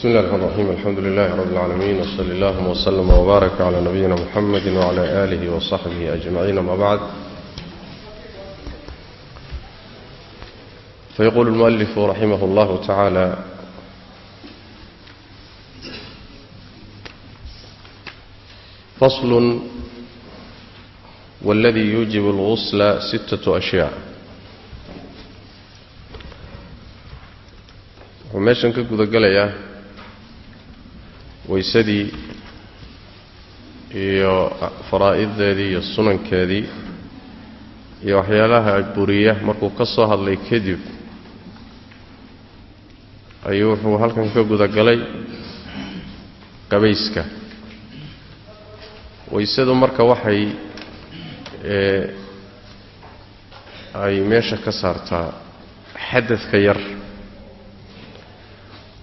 بسم الله الرحمن الرحيم الحمد لله رب العالمين وصلى الله وسلم وبارك على نبينا محمد وعلى آله وصحبه أجمعين ما بعد فيقول المؤلف رحمه الله تعالى فصل والذي يوجب الغسل ستة أشياء wuxuu meeshan ka guda gelayaa weysadii iyo faraa'iddeedii iyo sunankeedii iyo waxyaalaha buriya markuu ka soo hadlay kadib ayuu wuxuu halkan ka guda galay qabayska. Weysadu marka waxay ay meesha ka saartaa xadadka yar.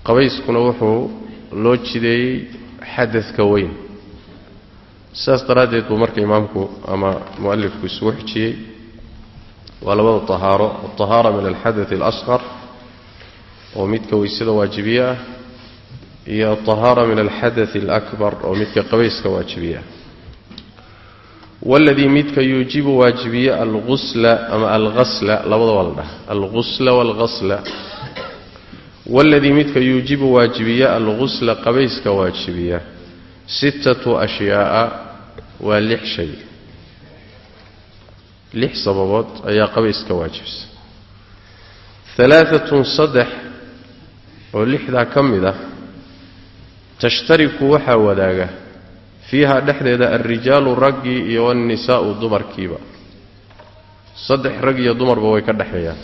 Qabayskuna wuxuu loo jideeyey xadaka weyn. Saas daraaddeed buu marka imaamku ama mu'alifku isugu xijiyey waa labada ahaaro altahaara min alxadad alashqar oo midka weysada waajibiye ah iyo altahaara min alxadai alakbar oo midka qabayska waajibiye ah waladii midka yuujibu waajibiye algusla ama alghasla labada waa la dhaha algusla walghasla waladii midka yuujibu waajibiya algusla qabayska waajibiya sittatu ashyaa'a waa lix shay lix sababood ayaa qabayska waajibisa alaaatun saddex oo lixdaa ka mid ah tashtariku waxaa wadaaga fiiha dhexdeeda alrijaalu raggii iyo walnisaa'u dumarkiiba saddex rag iyo dumarba way ka dhexeeyaan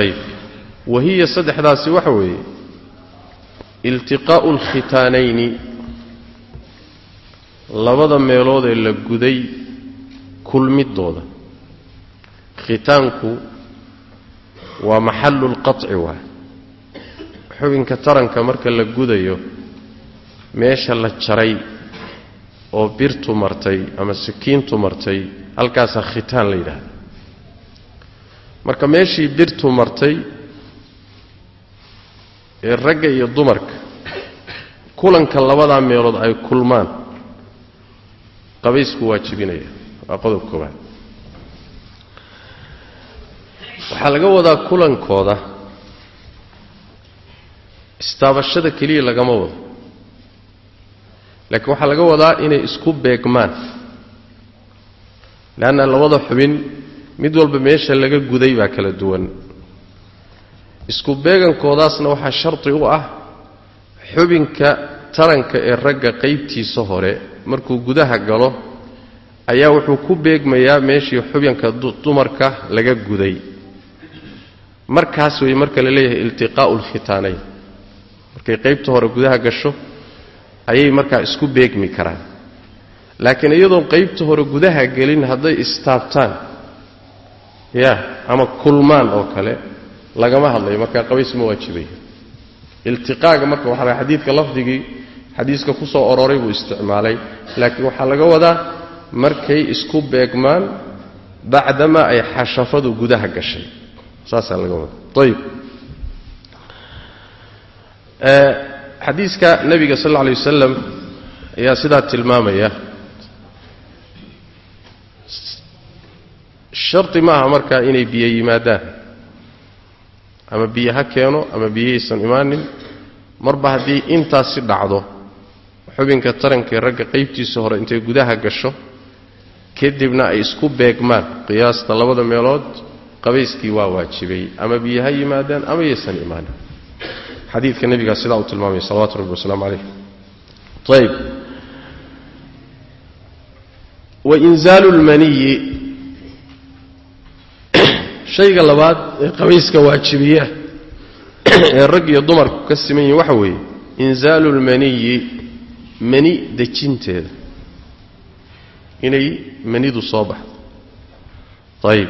ayb wahiya saddexdaasi waxa weeye iltiqaa'u alkhitaanayni labada meelood ee la guday kulmidooda khitaanku waa maxallu lqaطci waay. Xubinka taranka marka la gudayo meesha la jaray oo birtu martay ama sakiintu martay halkaasaa khitaan la yidhaahda marka meeshii birtu martay ee ragga iyo dumarka kulanka labadaa meelood ay kulmaan qabaysku waajibinaya waa qodob koobaad waxaa laga wadaa kulankooda istaabashada keliya lagama wado. Laakiin waxaa laga wadaa inay isku beegmaan. Leanna labada xubin mid walba meesha laga guday baa kala duwan isku beegankoodaasna waxaa shardi u ah xubinka taranka ee ragga qaybtiisa hore markuu gudaha galo ayaa wuxuu ku beegmayaa meeshii xubinka dumarka laga guday. Markaas wey marka la leeyahay iltiqaa'u alkhitaanayn markay qaybta hore gudaha gasho ayay markaa isku beegmi karaan. Laakiin iyadoon qaybta hore gudaha gelin hadday istaabtaan ya ama kulmaan oo kale lagama hadlayo. Markaa qabays ma waajibayo iltiqaaga marka waxaa xadiidka lafdigii xadiiska ku soo ororay buu isticmaalay. Laakiin waxaa laga wadaa markay isku beegmaan bacdamaa ay xashafadu gudaha gashay. Saasaa laga wadaa. Ayib xadiiska nebiga sal alay wasalam ayaa sidaa tilmaamaya. Shardi ma aha markaa inay biyo yimaadaan ama biyo ha keeno ama biyahaysan imaanin marba haddii intaasi dhacdo xubinka tarankaee ragga qaybtiisa hore intay gudaha gasho kadibna ay isku beegmaan. Qiyaasta labada meelood qabayskii waa waajibay. Ama biyo ha yimaadaan ama yaysan imaanin. Xadiidka nebigaa sidaa uu tilmaamaya salawatu rabbi wasalaamu calayh. Ayb wainzaalu lmaniyi shayga labaad ee qabayska waajibiya ee rag iyo dumarku ka siman yihiin waxa weeye inzaalu lmaniyi mani dejinteeda. Inay manidu soo baxdo. Ayib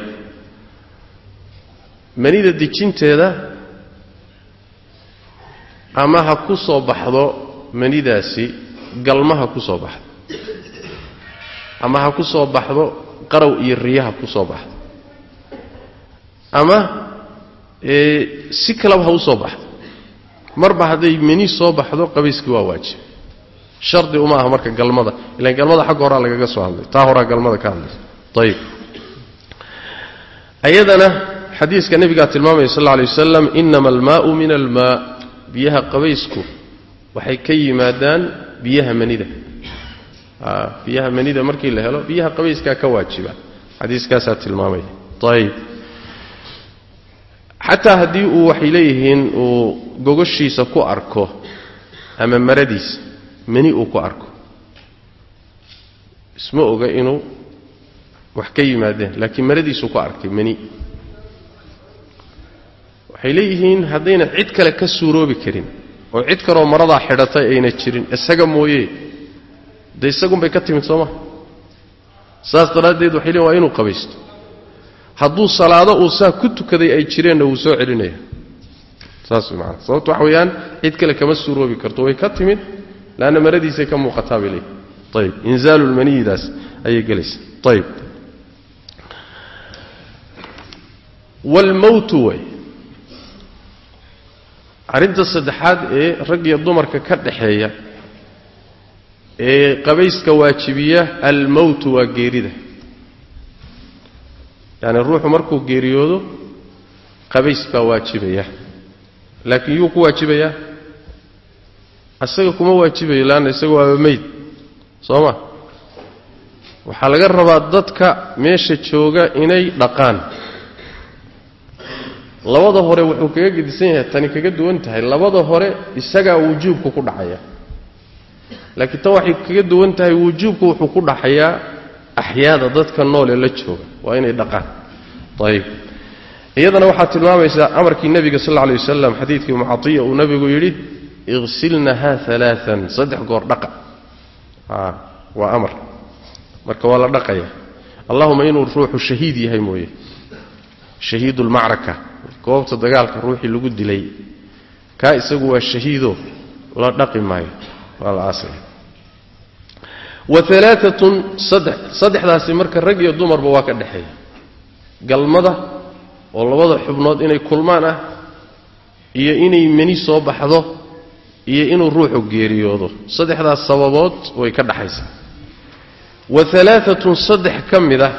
manida dejinteeda ama ha ku soo baxdo manidaasi galmaha ku soo baxdo. Ama ha ku soo baxdo qarow iyo riyaha ku soo baxdo ama si kaleba ha u soo baxdo. Marba hadday meni soo baxdo qabayskii waa waajib. Shardi uma aha marka galmada. Ilaan galmada xagga horaa lagaga soo hadlay. Taa horaa galmada ka hadlaysa ayib ayadana xadiiska nebigaa tilmaamaya sal alay wasalam inama almaau min almaa biyaha qabaysku waxay ka yimaadaan biyaha manida. Biyaha manida markii la helo biyaha qabayskaa ka waajiba. Xadiiskaasaa tilmaamaya. Ayib xataa haddii uu waxay leeyihiin uu gogoshiisa ku arko ama maradiisa mani uu ku arko. Isma oga inuu wax ka yimaadeen laakiin maradiisuu ku arkay mani waxay leeyihiin haddayna cid kale ka suuroobi karin oo cid kaloo maradaa xidhatay ayna jirin isaga mooye. Dee isagunbay ka timid soo ma? Saas daraaddeed waxay leeyiin waa inuu qabaysto hadduu salaado uu saa ku tukaday ay jireenna wuu soo celinaya. Saas maana sababto waxa weeyaan cid kale kama suuroobi karto. Way ka timid laanna maradiisay ka muuqataa bay ayib inzaalulmaniyidaas ayay gelaysa ayib waalmowtu way. Arrinta saddexaad ee rag iyo dumarka ka dhaxeeya ee qabayska waajibiya almowtu waa geerida yacni ruuxu markuu geeriyoodo qabays baa waajibaya. Laakiin yuu ku waajibayaa isaga kuma waajibayo leanna isaga waaba meyd soo ma? Waxaa laga rabaa dadka meesha jooga inay dhaqaan. Labada hore wuxuu kaga gedisan yahay tani kaga duwan tahay. Labada hore isagaa wujuubku ku dhacaya. Laakiin tan waxay kaga duwan tahay wujuubku wuxuu ku dhaxayaa axyaada dadka nool ee la jooga waa inay dhaqaan. Ayib. Iyadana waxaa tilmaamaysaa amarkii nebiga sal alay wasalam xadiidkii mucaiya uu nebigu yidhi iqsilnaha alaaan saddex goor dhaqa. Waa amar. Marka waa la dhaqaya. Allahuma inuu ruuxu shahiid yahay mooye. Shahiid lmacraka goobta dagaalka ruuxii lagu dilay. Kaa isagu waa shahiido la dhaqi maayo. Waa la aasaya wa alaaatun saddex. Saddexdaasi marka rag iyo dumarba waa ka dhexeeya galmada oo labada xubnood inay kulmaan ah iyo inay meni soo baxdo iyo inuu ruuxu geeriyoodo. Saddexdaas sababood way ka dhaxaysaa wa alaaatun saddex ka mid a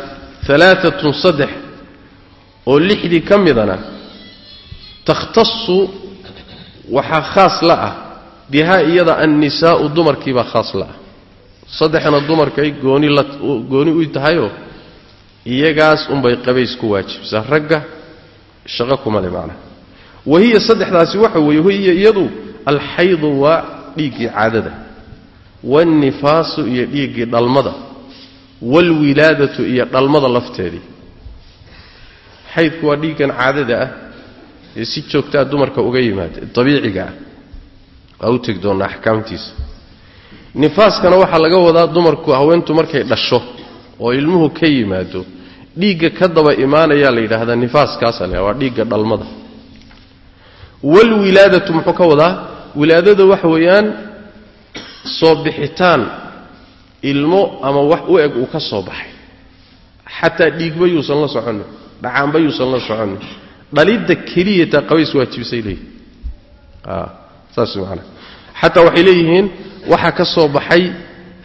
alaaatun saddex oo lixdii ka midana takhtasu waxaa khaas la ah. Bihaa iyada annisaa'u dumarkiibaa khaas la ah saddexna dumarkay gooni la gooni u tahayoo iyagaas unbay qabays ku waajibsaa ragga shaqo kuma le macnaha wa saddexdaasi waxa weeye hiya iyadu alxaydu waa dhiiggii caadada waalnifaasu iyo dhiiggii dhalmada waalwilaadatu iyo dhalmada lafteedii. Xaydku waa dhiiggan caadada ah ee si joogtaa dumarka uga yimaada dabiiciga ah. Waa u tegi axkaamtiisa nifaaskana waxaa laga wadaa dumarku haweentu markay dhasho oo ilmuhu ka yimaado dhiigga ka daba imaanayaa la yidhaahdaa nifaaskaasa la waa dhiigga dhalmada. Walwilaadatu muxuu ka wadaa? Wilaadada waxa weeyaan soo bixitaan ilmo ama wax u eg uu ka soo baxay. Xataa dhiigba yuusan la soconin dhacaanba yuusan la soconin. Dhalidda keliyata qabays waajibisay leeyihiin saas maanaa xataa waxay leeyihiin waxa ka soo baxay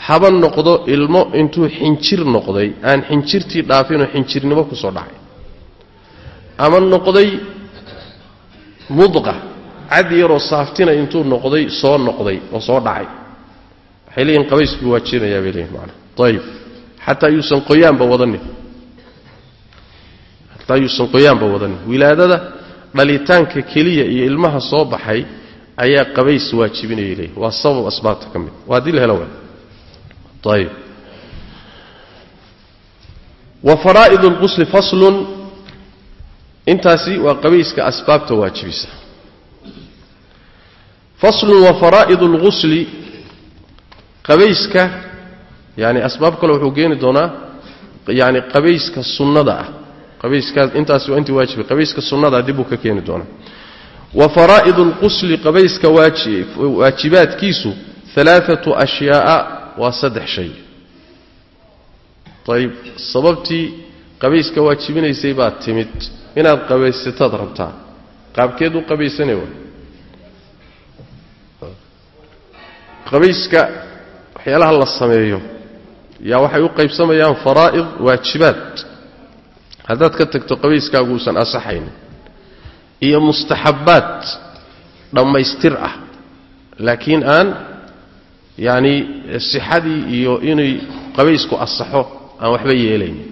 haba noqdo ilmo intuu xinjir noqday aan xinjirtii dhaafinoo xinjirnimo ku soo dhacay. Ama noqday mudqa cad yaroo saaftina intuu noqday soo noqday oo soo dhacay. Waxay leeyihiin qabays buu waajinayaa bay leeyihiin maanaa ayib xataa yuusan qoyaanba wadanin xataa yuusan qoyaanba wadanin wilaadada dhalitaanka keliya iyo ilmaha soo baxay ayaa qabays waajibinayay leeyihiin waa sabab asbaabta ka mid. Waa haddii helo ayib wa faraa'id اlqusli faslun. Intaasi waa qabayska asbaabta waajibisa. Faslun wa faraa'id اlqusli qabayska yani asbaab kale wuxuu keeni doonaa yani qabayska sunnada ah. Qabayskaas intaasi waa intii waajiba qabayska sunnada dib buu ka keeni doonaa wa faraa'id اlqusli qabayska waajibaadkiisu alaaatu ashyaa'a waa saddex shay. Ayib sababtii qabayska waajibinaysay baad timid. Inaad qabaysataad rabtaa. Qaabkeed u qabaysanay wa qabayska waxyaalaha la sameeyo yaa waxay u qaybsamayaan faraa'id waajibaad. Haddaad ka tagto qabayskaagu uusan asaxaynin iyo mustaxabbaad dhammaystir ah. Laakiin aan yacni sixadii iyo inay qabaysku asaxo aan waxba yeelaynin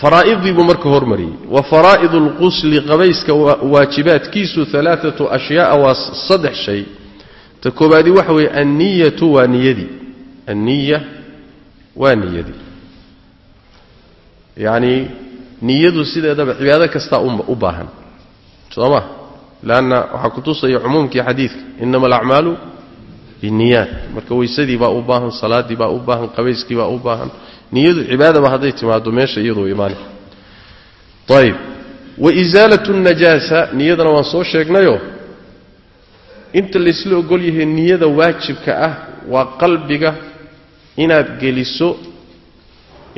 faraa'idii buu marka hormariyey. Wa faraa'idu alqusli qabayska waajibaadkiisu alaaatu ashyaaa waa saddex shay. Ta koobaadi waxa weeye anniyatu waa niyadii anniya waa niyadii yacnii niyadu sideedaba cibaado kastaa u baahan soo ma leanna waxaa kutusaya cumuumkii xadiidka inama alacmaalu binniyaat. Marka weysadii baa u baahan salaaddii baa u baahan qabayskii baa u baahan. Niyadu cibaadaba hadday timaado meesha iyadoo imaanay ayib wa isaalatu najaasa niyadana waan soo sheegnayo inta laysla ogol yahay niyada waajibka ah waa qalbiga inaad geliso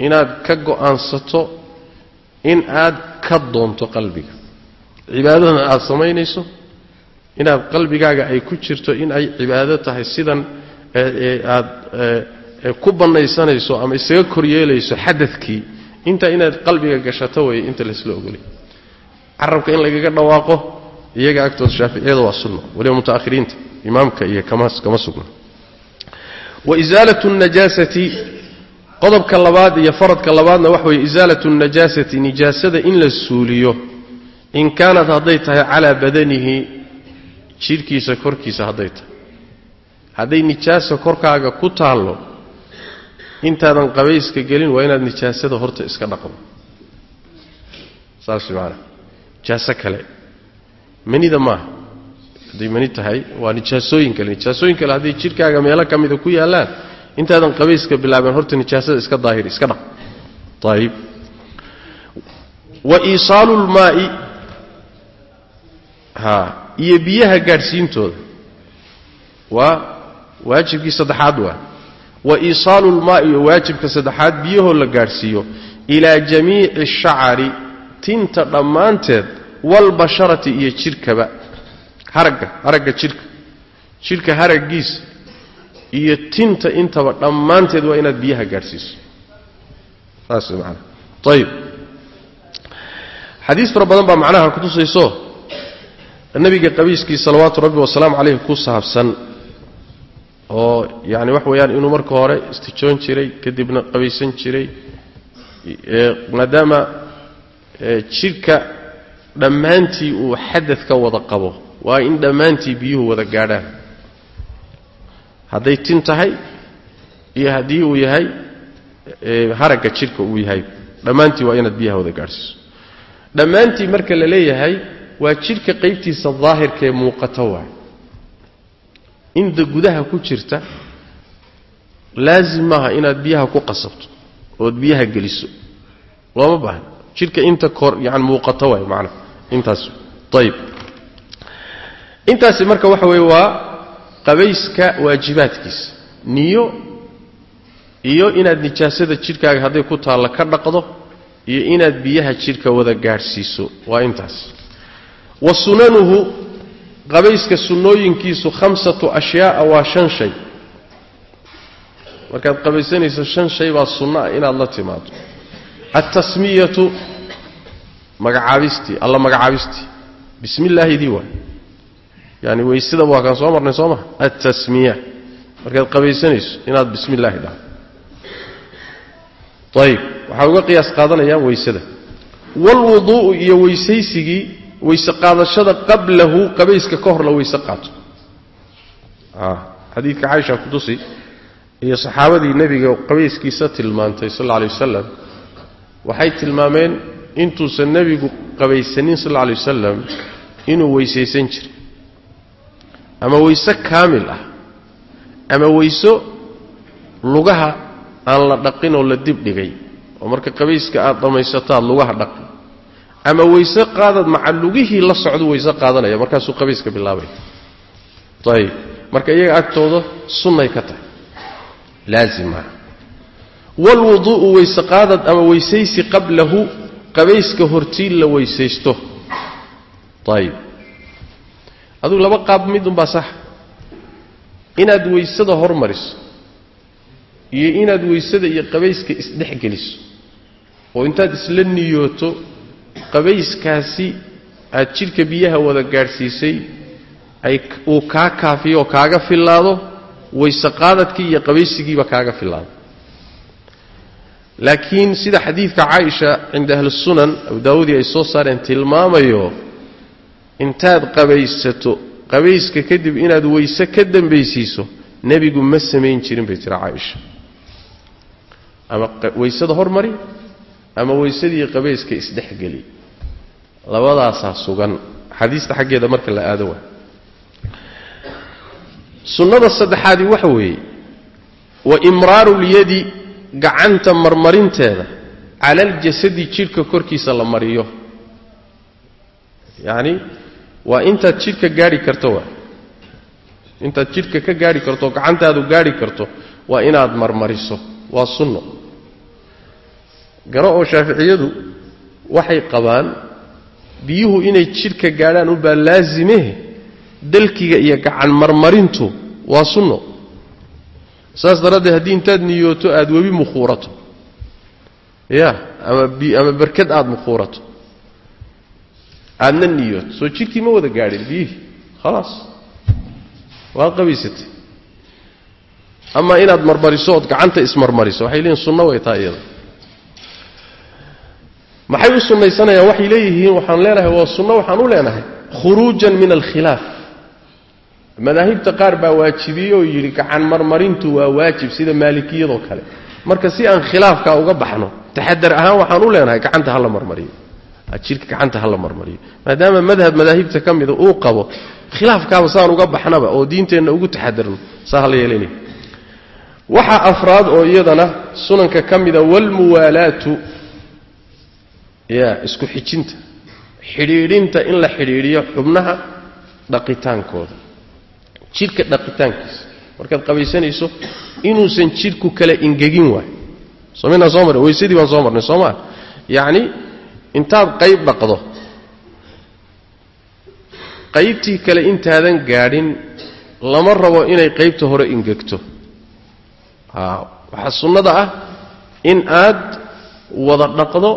inaad ka go'aansato in aad ka doonto qalbiga cibaadadana aad samaynayso inaad qalbigaaga ay ku jirto in ay cibaado tahay sidan aad ku bannaysanayso ama isaga koryeelayso xadadkii. Intaa inaad qalbiga gashato weeye inta laysla ogolay carabka in lagaga dhawaaqo iyaga agtooda shaaficiyada waa sunno. Waliba mutaakhiriinta imaamka iyo kama sugna. Wa isaalatu najaasati qodobka labaad iyo faradka labaadna waxa weye isaalatu najaasati nijaasada in la suuliyo in kaanad hadday tahay calaa badanihi jidhkiisa korkiisa hadday tahay. Hadday nijaasa korkaaga ku taallo intaadan qabayska gelin waa inaad nijaasada horta iska dhaqdo. Saas maanaa nijaaso kale. Manida maaha. Hadday mani tahay waa nijaasooyin kale. Nijaasooyin kale hadday jidhkaaga meelo ka mida ku yaallaan intaadan qabayska bilaabeen horta nijaasada iska daahir iska dhaq. Ayib wa iisaalu lmaa'i ha iyo biyaha gaadhsiintooda. Waa waajibkii saddexaad waa. Wa iisaalu lmaa'i waajibka saddexaad biyahoo la gaadhsiiyo ilaa jamiici shacari tinta dhammaanteed walbasharati iyo jidhkaba haragga haragga jidhka jidhka haraggiisa iyo tinta intaba dhammaanteed waa inaad biyaha gaadhsiiso. Saas maana ayib xadiis fara badan baa macnaha kutusayso nabiga qabiiskii salawaatu rabbi wasalaamu calayhi ku saabsan oo yani wax weeyaan inuu marka hore istijoon jiray kadibna qabaysan jiray maadaama jidhka dhammaantii uu xadad ka wada qabo waa in dhammaantii biyuhu wada gaadhaan. Hadday tin tahay iyo haddii uu yahay haragga jidhka uu yahay dhammaantii waa inaad biyaha wada gaadhsiiso. Dhammaantii marka la leeyahay waa jidhka qaybtiisa daahirkaee muuqata waay. Inda gudaha ku jirta laazim maaha inaad biyaha ku qasabto ood biyaha geliso. Looma baahna. Jidhka inta kor yani muuqata waay macnaha. Intaas. Ayib intaasi marka waxa weeye waa qabayska waajibaadkiisa. Niyo iyo inaad nijaasada jidhkaaga hadday ku taalla ka dhaqdo iyo inaad biyaha jidhka wada gaadhsiiso. Waa intaas wa sunanuhu qabayska sunnooyinkiisu khamsatu ashyaaa waa shan shay. Markaad qabaysanayso shan shay baa sunno ah inaad la timaado altasmiyatu magacaabistii alla magacaabistii bismi illaahidii waay yani weysadaba waa kaan soo marnay soo maha altasmiya markaad qabaysanayso inaad bismi illaahi dhaho. Ayib waxaa uga qiyaas qaadanayaa weysada waalwuduu'u iyo weysaysigii weyse qaadashada qablahu qabayska ka hor la weyse qaato xadiidka caaisha kutusi iyo saxaabadii nebiga qabayskiisa tilmaantay sal alla alay wasalam waxay tilmaameen intuusan nebigu qabaysanin sal alla alay wasalam inuu weysaysan jiray. Ama weyse kaamil ah ama weyso lugaha aan la dhaqin oo la dib dhigay oo marka qabayska aad dhammaysataad lugaha dhaqi ama weyse qaadad maca lugihii la socdu weyse qaadanaya. Markaasuu qabayska bilaabay. Ayib marka iyaga agtooda sunnay ka tahay. Laazim maaha waalwuduu'u weyse qaadad ama weysaysi qablahu qabayska hortii la weysaysto ayib adugu laba qaab midunbaa sax. Inaad weysada hormariso iyo inaad weysada iyo qabayska isdhexgeliso oo intaad isla niyooto qabayskaasi aad jidhka biyaha wada gaadhsiisay ay uu kaa kaafiyo oo kaaga fillaado wayse qaadadkii iyo qabaysigiiba kaaga fillaado. Laakiin sida xadiidka caaisha cinda ahlisunan abu daawuudii ay soo saareen tilmaamayo intaad qabaysato qabayska kadib inaad weyse ka dambaysiiso nebigu ma samayn jirin bay tira caaisha. Ama weysada hormari ama weysadii qabayska isdhexgeli labadaasaa sugan. Xadiista xaggeeda marka la aado waa. Sunnada saddexaadii waxa weeye wa imraaru lyadi gacanta marmarinteeda cala aljasadi jidhka korkiisa la mariyo. Yacni waa intaad jidhka gaadhi karto waa. Intaad jidhka ka gaadhi karto gacantaadu gaadhi karto waa inaad marmariso. Waa sunno garo oo shaaficiyadu waxay qabaan biyuhu inay jidhka gaadhaan ubaa laasimehe dalkiga iyo gacan marmarintu waa sunno. Saas daraaddeed haddii intaad niyooto aada webi mukhuurato. Ya ama ama berkad aada mukhuurato. Aadna niyooto. Soo jidhkii ma wada gaadhin biyihii? Khalaas. Waad qabaysatay. Amaa inaad marmariso ood gacanta ismarmariso. Waxay leeyihiin sunno way taa iyada maxay u sunnaysanayaan waxay leeyihiin waxaan leenahay waa sunno waxaan u leenahay. Khuruujan min alkhilaaf. Madaahibta qaar baa waajibiyey oo yidhi gacan marmarintu waa waajib sida maalikiyadoo kale. Marka si aan khilaafkaa uga baxno taxadar ahaan waxaan u leenahay gacanta hala marmariyo. Jidhka gacanta hala marmariyo. Maadaama madhab madaahibta ka mida uu qabo khilaafkaaba saan uga baxnaba oo diinteenna ugu taxadarno saa hala yeelanaya waxaa afraad oo iyadana sunanka ka mida walmuwaalaatu ya isku xijinta xidhiidhinta in la xidhiidhiyo xubnaha dhaqitaankooda. Jidhka dhaqitaankiisa. Markaad qabaysanayso inuusan jidhku kale ingegin waay. Sominaa soo marn weysadii baan soo marnay soo maa yacni intaad qayb dhaqdo qaybtii kale intaadan gaadhin lama rabo inay qaybta hore ingegto waxaa sunnada ah in aad wada dhaqdo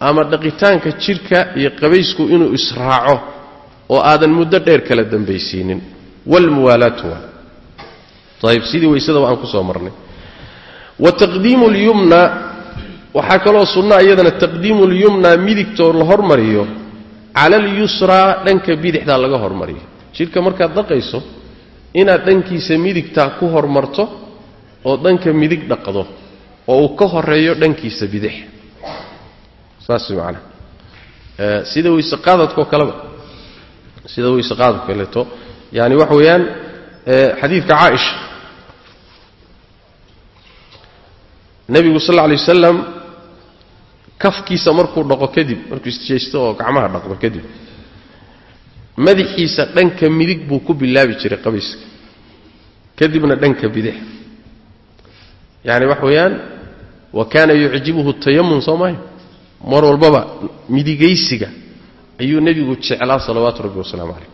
ama dhaqitaanka jidhka iyo qabaysku inuu israaco oo aadan muddo dheer kala dambaysiinin. Walmuwaalaatu waa. Ayib sidii weysadaba aan ku soo marnay. Wa taqdiimu lyumna waxaa kaloo sunna iyadana taqdiimu lyumna midigtoo la hormariyo cala alyusraa dhanka bidixdaa laga hormariyo. Jidhka markaad dhaqayso inaad dhankiisa midigtaa ku hormarto oo dhanka midig dhaqdo oo uu ka horeeyo dhankiisa bidix saas macana sida weyse qaadadkao kaleba sida weyse qaadadko kaleeto yani waxa weeyaan xadiidka caaisha. Nebigu sal alay wasalam kafkiisa markuu dhaqo kadib markuu isjeysto oo gacmaha dhaqdo kadib madaxiisa dhanka midig buu ku bilaabi jiray qabayska. Kadibna dhanka bidix yani waxa weeyaan wa kaana yucjibuhu tayamun soo maayo mar walbaba midigaysiga ayuu nebigu jeclaa salawaatu rabbi wasalaamu calayh.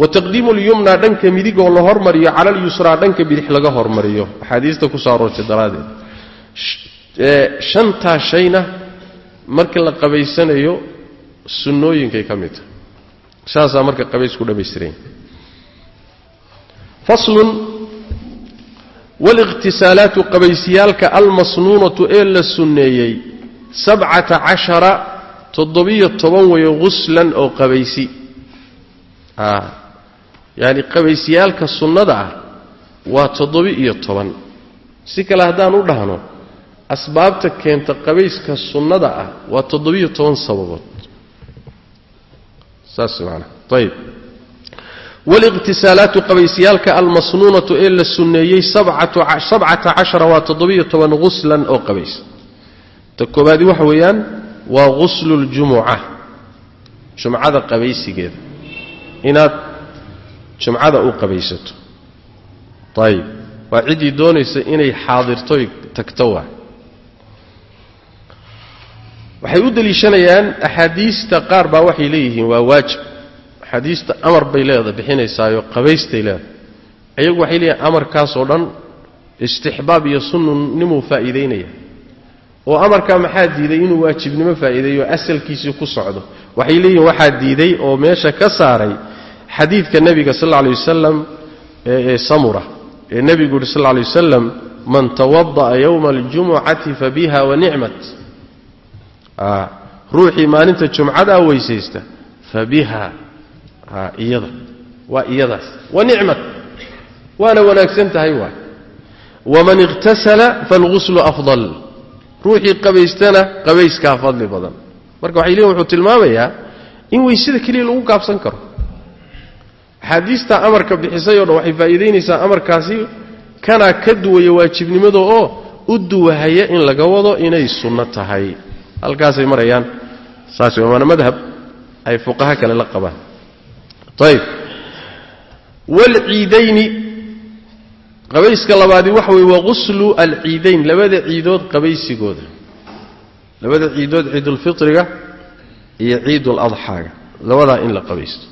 Wa taqdiimu lyumna dhanka midigoo la hormariyo cala alyusraa dhanka bidix laga hormariyo. Axaadiista ku soo aroortay daraaddeed. Shantaa shayna marka la qabaysanayo sunnooyinkay ka mid tahay. Saasaa marka qabaysku dhammaystiranya faslun waliqhtisaalaatu qabaysyaalka almasnuunatu ee la sunneeyey sabcata cashara toddobiyo toban weeye huslan oo qabaysi. Yaani qabaysyaalka sunnada ah waa toddobi-iyo toban. Si kale haddaan u dhahno asbaabta keenta qabayska sunnada ah waa toddobiyo toban sababood. Saas maanaa ayib waliqhtisaalaatu qabaysyaalka almasnuunatu ee la sunneeyey sabcata cashara waa toddobiyo toban huslan oo qabays ta koobaadi waxa weeyaan waa ghuslu ljumuca jumcada qabaysigeeda. Inaad jumcada u qabaysato. Ayib waa ciddii doonaysa inay xaadirtoy tagto waa. Waxay u deliishanayaan axaadiista qaar baa waxay leeyihiin waa waajib. Axaadiista amar bay leeda bixinaysaayo qabaystay leedahay. Iyagu waxay leeyihiin amarkaasoo dhan istixbaab iyo sunnunimuu faa'iidaynaya oo amarkaa maxaa diiday inuu waajibnimo faa'iideeyo asalkiisii ku socdo. Waxay leeyihiin waxaa diiday oo meesha ka saaray xadiidka nebiga sal alla lay wasalam ee samura. Ee nebigu yidhi sal lay wasalam man tawada'a yowma aljumucati fabiha wa nicmat ruuxii maalinta jumcadaa weysaysta fa biha. Iyada. Waa iyadaas. Wa nicmat waana wanaagsan tahay waay. Waman iqhtasala faalguslu afdal ruuxii qabaystana qabayskaa fadli badan. Marka waxay leeyiin wuxuu tilmaamayaa in weysada keliya lagu gaabsan karo. Axaadiistaa amarka bixisay o dhan waxay faa'iidaynaysaa amarkaasi kanaa ka duwaya waajibnimada oo u duwahaya in laga wado inay sunno tahay. Halkaasay marayaan saas waana madhab ay fuqaha kale la qabaan. Ayb waalciidayni qabayska labaadi waxa weye waquslu alciidayn labada ciidood qabaysigooda. Labada ciidood ciidulfitriga iyo ciiduladxaaga. Labadaa in la qabaysto.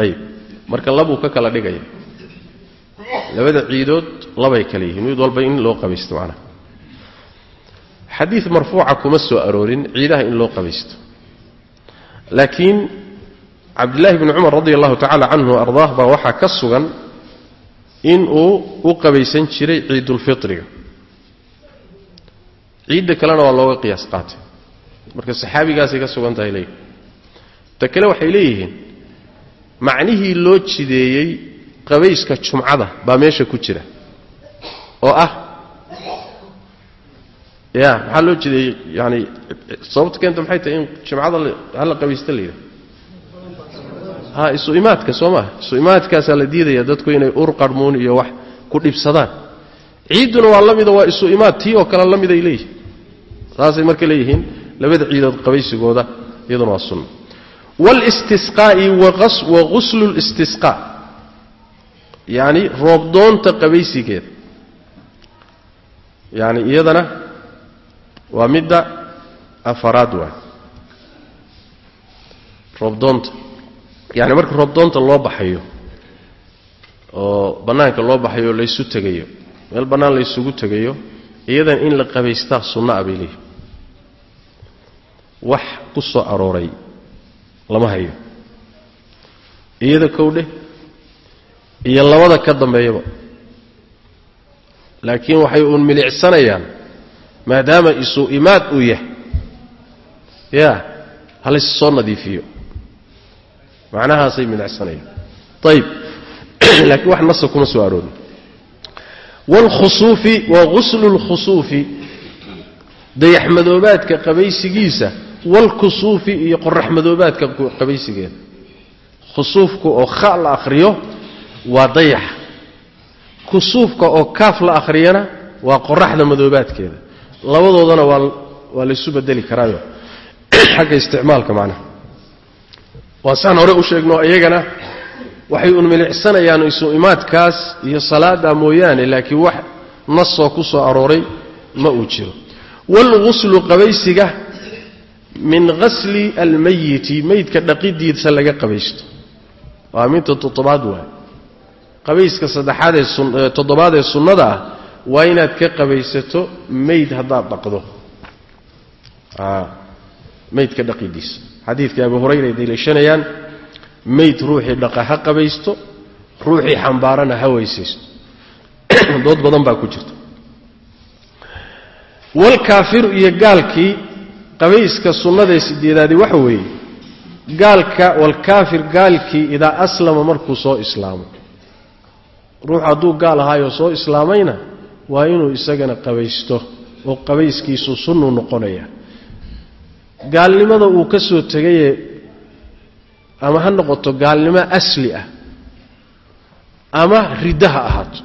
Ayib. Marka labuu ka kala dhigaya. Labada ciidood labay kale yihiin. Mid walba in loo qabaysto macnaha xadiid marfuuca kuma soo aroorin ciidaha in loo qabaysto. Laakiin cabdillaahi bni cumar radi allahu tacala canhu ardaah baa waxaa ka sugan in uu u qabaysan jiray ciidulfitriga ciidda kalena waa looga qiyaas qaatay. Marka saxaabigaasay ka sugan tahay leeyihi ta kale waxay leeyihiin macnihii loo jideeyey qabayska jumcada baa meesha ku jira. Oo ah ya maxaa loo jideeyey? Yani sababta keenta maxay tahay in jumcada hala qabaysta la yidhaha ha isu imaadka soo maaha isu imaadkaasaa la diidaya dadku inay ur qarhmuun iyo wax ku dhibsadaan. Ciidduna waa la mida waa isu imaad. Tii oo kale la miday leeyihiin saasay marka leeyihiin labada ciidood qabaysigooda iyaduna waa sunna walistisqaa'i wa ghuslu listisqaa yacni roobdoonta qabaysigeeda yacni iyadana waa midda afaraad waay. Roobdoonta yacni marka roobdoonta loo baxayo oo bannaanka loo baxayo laysu tegayo meel bannaan laysugu tegayo iyadan in la qabaystaa sunna a bay leeyihi wax ku soo arooray lama hayo. Iyada kowdheh iyo labada ka dambeeyaba. Laakiin waxay uun milicsanayaan maadaama isu imaad uu yahay. Ya halays soo nadiifiyo macnahaasay milicsanayaan ayib laakiin wax nasa kuma soo aroorin. Waalkhusuufi wa ghuslu lkhusuufi dayaxmadoobaadka qabaysigiisa waalkusuufi iyo qoraxmadoobaadka qabaysigeeda. Khusuufka oo kha la akhriyo waa dayax. Kusuufka oo kaaf la akhriyana waa qoraxda madoobaadkeeda. Labadoodana waa waa laysu bedeli karaayo. Xagga isticmaalka macnaha waa saan hore u sheegno iyagana waxay un milicsanayaan isu imaadkaas iyo salaada mooyaane laakiin wax nasoo ku soo arooray ma uu jiro. Waalghuslu qabaysiga min ghasli almayiti meydka dhaqidiisa laga qabaysto. Waa minta toddobaad waay. Qabayska saddexaad ee toddobaad ee sunnada ah waa inaad ka qabaysato meyd haddaad dhaqdo. Meydka dhaqidiisa xadiidka abu hurayra ay daliishanayaan meyd ruuxii dhaqa ha qabaysto ruuxii xambaarana ha weysaysto. Dood badan baa ku jirta. Walkaafiru iyo gaalkii qabayska sunnadae sideedaadi waxa weeye gaalka walkaafir gaalkii idaa aslama markuu soo islaamo. Ruux hadduu gaal ahaayoo soo islaamayna waa inuu isagana qabaysto oo qabayskiisu sunnuu noqonaya gaalnimada uu ka soo tegayee ama ha noqoto gaalnimo asli ah ama riddo ha ahaato.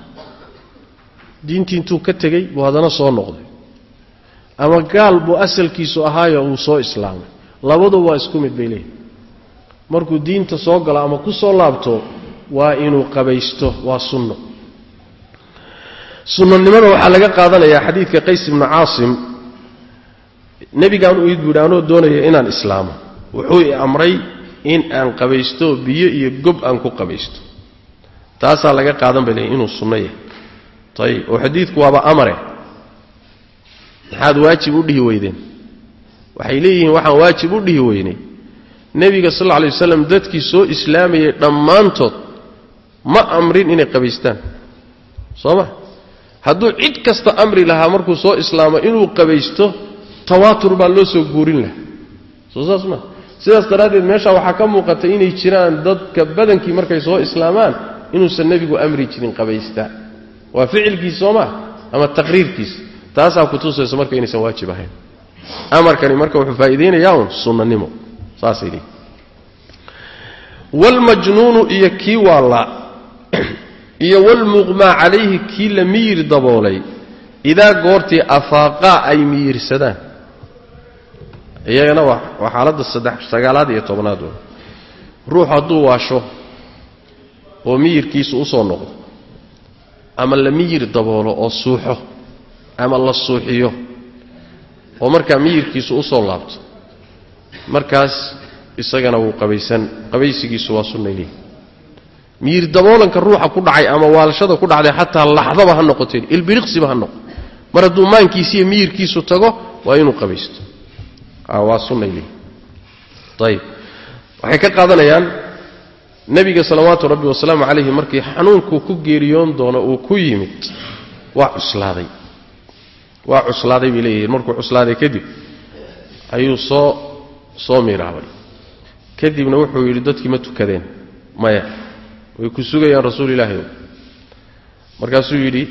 Diintii intuu ka tegey buu haddana soo noqday. Ama gaal buu asalkiisu ahaayo uu soo islaamay. Labadu waa isku mid bay leeyihiin markuu diinta soo galo ama ku soo laabto waa inuu qabaysto waa sunno. Sunnanimada waxaa laga qaadanayaa xadiidka qays ibnu caasim nebigaan u id buuhi anoo doonaya inaan islaamo. Wuxuu i amray in aan qabaysto biyo iyo gob aan ku qabaysto. Taasaa laga qaadan bay inuu sunno yahay. Ayib oo xadiidku waaba amare. Maxaad waajib u dhihi weydeen? Waxay leeyihiin waxaan waajib u dhihi weynay nebiga sal alla alay waslam dadkii soo islaamayay dhammaantood ma amrin inay qabaystaan. Soo ma? Hadduu cid kasta amri lahaa markuu soo islaamo inuu qabaysto tawaatur baa loo soo guurin lahaa. Soo saas ma. Sidaas daraaddeed meesha waxaa ka muuqata inay jiraan dadka badankii markay soo islaamaan inuusan nebigu amri jirin qabaysta. Waa ficilkiis soo maa ama taqriirkiis? Taasaa kutusaysa marka inaysan waajib ahayn. Amarkani marka wuxuu faa'iidaynayaa un sunnanimo. Saasay leeyiin waalmajnuunu iyo kii waallaa iyo waalmuqmaa calayhi kii la miyir daboolay idaa goortii afaaqaa ay miyirsadaan iyagana waa xaaladda sagaalaad iyo tobnaad wey ruux hadduu waasho oo miyirkiisu u soo noqdo ama la miyir daboolo oo suuxo ama la suuxiyo oo markaa miyirkiisu u soo laabto markaas isagana wuu qabaysan qabaysigiisu waa sunnaylehi miyir daboolanka ruuxa ku dhacay ama waalashada ku dhacday xataa laxdaba ha noqoteen ilbiriqsiba ha noqo. Mar hadduu maankiisiiyo miyirkiisu tago waa inuu qabaysto waa sunnaylehi ayib waxay ka qaadanayaan nebiga salawaatu rabbi wasalaamu calayhi markii xanuunkuu ku geeriyoon doono uu ku yimid waa cuslaaday. Waa cuslaaday bay leeyihiin. Markuu cuslaaday kadib ayuu soo soo miiraabay. Kadibna wuxuu yidhi dadkii ma tukadeen maya. Way ku sugayaan rasuul ilaahi markaasuu yidhi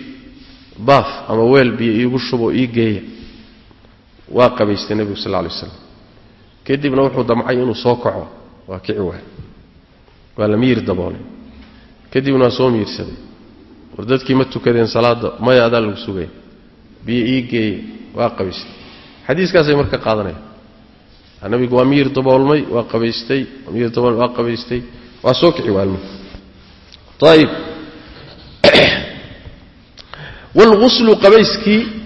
baaf ama weel biyo iigu shubo ii geeya waa qabaystay nebigu sal lay slam kadibna wuxuu damcay inuu soo kaco. Waa kici waay. Waa la miir daboolay. Kadibna waa soo miirsaday. War dadkii ma tukadeen salaadda maya adaa lagu sugaya biyo ii geeye waa qabaystay. Xadiiskaasay marka qaadanaya nabigu waa miyir daboolmay waa qabaystay miyir daboolmay waa qabaystay. Waa soo kici waalmo ayib waalghuslu qabayskii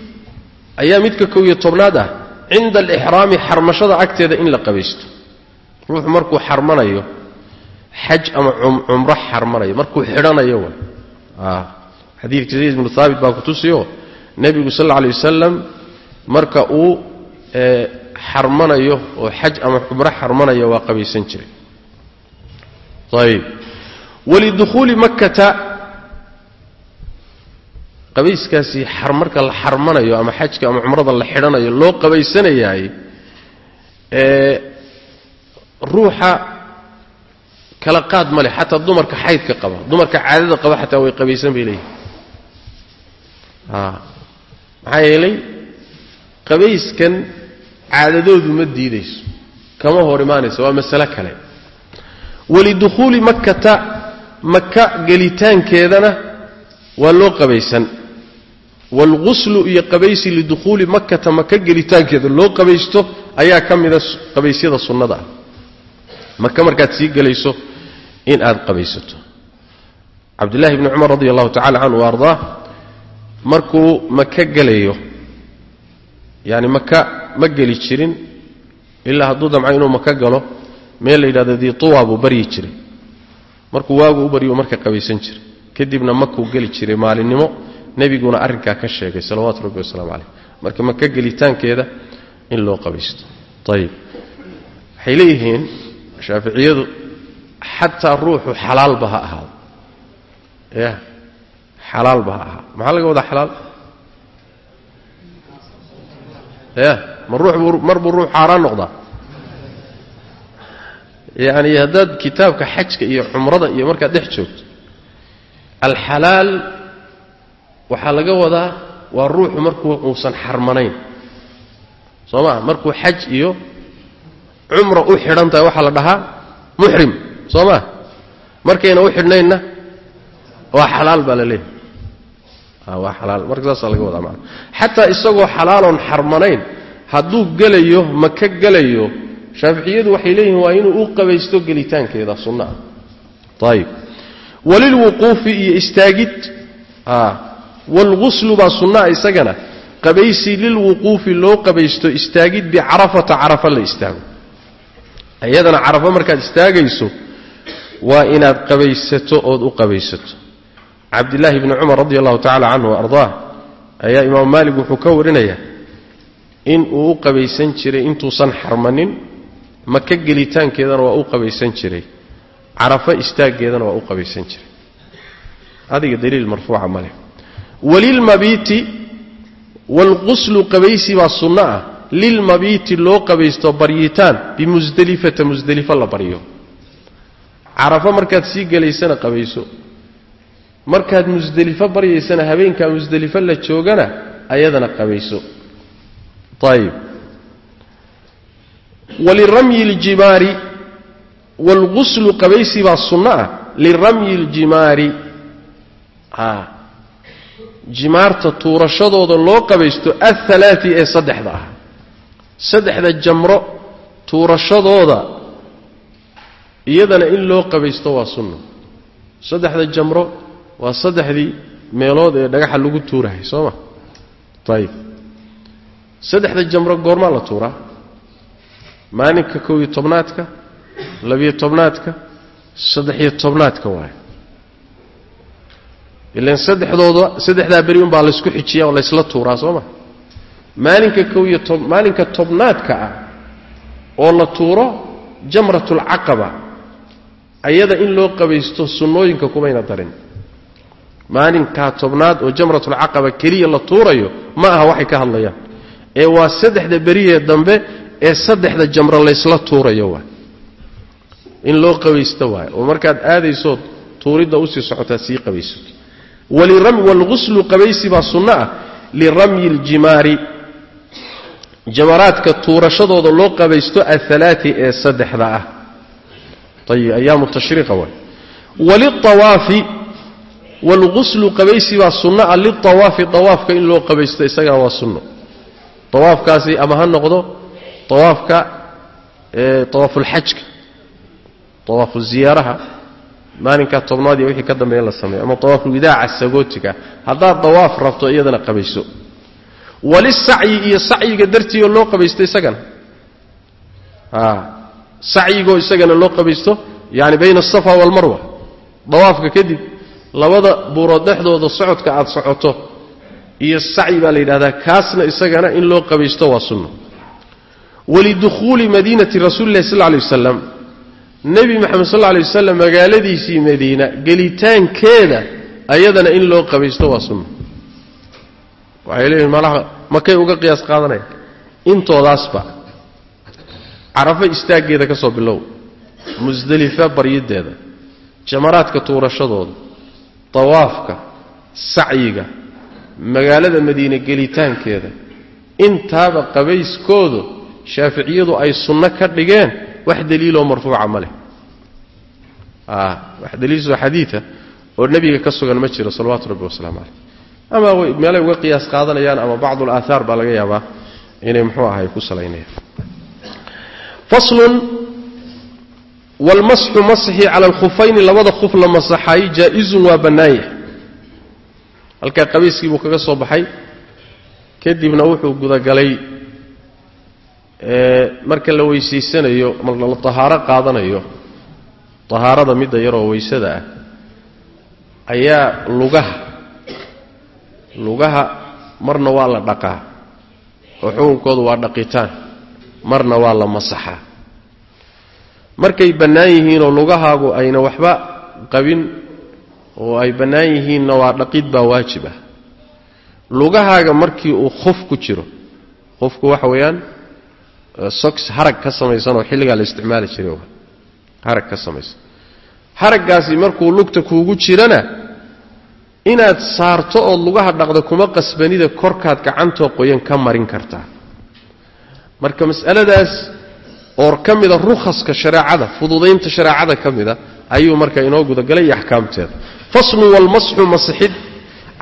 ayaa midka kow iyo tobnaad ah cinda alixraami xarmashada agteeda in la qabaysto. Ruuxu markuu xarmanayo xaj ama cumro xarmanayo markuu xidhanayo wa xadiidka zayd bnu haabit baa kutusiyo nebigu sal alla alay wasalam marka uu xarmanayo oo xaj ama cumro xarmanayo waa qabaysan jiray. Ayib walidukhuuli makkata qabayskaasi marka la xarmanayo ama xajka ama cumrada la xidhanayo loo qabaysanayaay ruuxa kala qaad ma leh xataa dumarka xaydka qaba dumarka caadada qaba xataa way qabaysan bay leeyihiin maxaa yeelay qabayskan caadadoodu ma diidayso kama hor imaanayso waa masale kale. Walidukhuuli makkata maka gelitaankeedana waa loo qabaysan waalghuslu iyo qabaysi lidukhuuli makkata maka gelitaankeeda loo qabaysto ayaa ka mida qabaysyada sunnada ah. Maka markaad sii gelayso in aad qabaysato. Cabdullahi bni cumar radi allahu tacala canhu ardaa markuu maka gelayo yaani maka ma geli jirin ilaa hadduu damco inuu maka galo meel la yidhahdo diituwa buu baryi jiray. Markuu waagu u baryu marka qabaysan jiray. Kadibna makuu geli jiray maalinimo nebiguna arrinkaa ka sheegay salawaatu rabbi wasalaamu caleyh marka maka gelitaankeeda in loo qabaysto. Ayib waxay leeyihiin shaaficiyadu xataa ruuxu xalaalba ha ahaado. Ya xalaalba ha ahaado. Maxaa laga wadaa xalaal? Ya ma ruux mar buu ruux xaaraan noqdaa? Yacni haddaad kitaabka xajka iyo cumrada iyo markaad dhex joogto alxalaal waxaa laga wadaa waa ruuxu markuu uusan xarmanayn. Soo maa markuu xaj iyo cumra u xidhan tahay waxaa la dhahaa muxrim soo maa markayna u xidhnaynna waa xalaal baa la leeyahy waa xalaal. Marka saasaa laga wadaa maana xataa isagoo xalaaloon xarmanayn hadduu gelayo maka gelayo shaaficiyadu waxay leeyihiin waa inuu u qabaysto gelitaankeeda sunna. Ah ayib walilwuquufi iyo istaagid waalghuslu baa sunnaa isagana qabaysi lilwuquufi loo qabaysto istaagid bicarafata carafa la istaago iyadana carafo markaad istaagayso waa inaad qabaysato ood u qabaysato cabdillaahi bni cumar radi allahu tacala canhu ardaah ayaa imaamu maalik wuxuu ka warinayaa in uu u qabaysan jiray intuusan xarmanin maka gelitaankeedana waa u qabaysan jiray carafo istaaggeedana waa u qabaysan jiray adiga daliil marfuuca maleh walilmabiiti waalquslu qabaysi baa sunno ah. Lilmabiiti loo qabaysto baryitaan bimusdelifata musdelifo la baryo. Carafo markaad sii gelaysana qabayso. Markaad musdelifo baryaysana habeenkaa musdelifo la joogana ayadana qabayso. Ayib waliramyi ljimaari waalquslu qabaysi baa sunno ah. Liramyi ljimaari jimaarta tuurashadooda loo qabaysto athalaati ee saddexda ah. Saddexda jamro tuurashadooda iyadana in loo qabaysto waa sunno saddexda jamro waa saddexdii meelood ee dhagaxa lagu tuurahay soo ma? Ayib saddexda jamro goormaa la tuuraa. Maalinka kow iyo tobnaadka labiyo tobnaadka saddex-iyo tobnaadka waaye ilan saddexdooda saddexdaa beri unbaa laysku xijiya oo laysla tuuraa soo ma? Maalinka kow iyo tob maalinka tobnaadka ah oo la tuuro jamratulcaqaba ayada in loo qabaysto sunnooyinka kumayna darin. Maalinkaa tobnaad oo jamratulcaqaba keliya la tuurayo ma aha waxay ka hadlayaan. Ee waa saddexda beriyee dambe ee saddexda jamro laysla tuurayo waay in loo qabaysto waay oo markaad aadaysood tuuridda u sii socotaad sii qabayso waalquslu qabaysi baa sunno ah liramyi ljimaari jamaraadka tuurashadooda loo qabaysto athalaati ee saddexda ah ayib ayaamu tashriiqa waay waliawaafi waalquslu qabaysi baa sunno ah liawaafi awaafka in loo qabaysto isagana waa sunno awaafkaasi ama ha noqdo awaafka awaafulxajka awaafu ziyaaraha maalinkaa tobnaad iyo wixii ka dambeeya la sameeyo ama awaafulwidaaca sagootiga haddaad dawaaf rabto iyadana qabayso. Walisacyi iyo sacyiga dartiioo loo qabaysto isagana. Sacyigoo isagana loo qabaysto yani bayna asafa waalmarwa dawaafka kadib labada buurood dhexdooda socodka aad socoto iyo sacyi baa la yidhahdaa kaasna isagana in loo qabaysto waa sunno. Walidukhuuli madiinati rasuuli illahi sal lay wasalam nebi moxamed sal lay wasalam magaaladiisii madiina gelitaankeeda ayadana in loo qabaysto waa sunno waxay leeyihiin malaha makay uga qiyaas qaadanaya. Intoodaasba carafo istaaggeeda ka soo bilow musdelifa baryideeda jamaraadka tuurashadooda dawaafka sacyiga magaalada madiine gelitaankeeda intaaba qabayskoodu shaaficiyadu ay sunno ka dhigeen wax daliiloo marfuuca ma leh. Wax daliilsoo xadiida oo nebiga ka sugan ma jiro salawaatu rabbi wasalaamu caleyh ama meelay uga qiyaas qaadanayaan ama bacdu alaahaar baa laga yaabaa inay muxuu ahay ku salaynayaan. Faslun waalmasxu masxi cala alkhufayni labada khuf la masaxay jaa-izun waa bannaanyah halkaa qabayskii buu kaga soo baxay kadibna wuxuu gudagalay marka la weysaysanayo marka la tahaaro qaadanayo tahaarada midda yaroo weysada ah ayaa lugaha lugaha marna waa la dhaqaa oo xukunkoodu waa dhaqitaan marna waa la masaxaa. Markay bannaan yihiinoo lugahaagu ayna waxba qabin oo ay bannaan yihiinna waa dhaqid baa waajib ah. Lugahaaga markii uu qof ku jiro qofku waxa weeyaan sox harag ka samaysan oo xilligaa la isticmaali jiray harag ka samaysan. Haraggaasi markuu lugta kuugu jirana inaad saarto ood lugaha dhaqda kuma qasbanida korkaad gacantoo qoyan ka marin kartaa. Marka mas'aladaas oo ka mida rukhaska shareecada fududaynta shareecada ka mida ayuu marka inoo gudagalay axkaamteeda. Faslun walmasxu masixid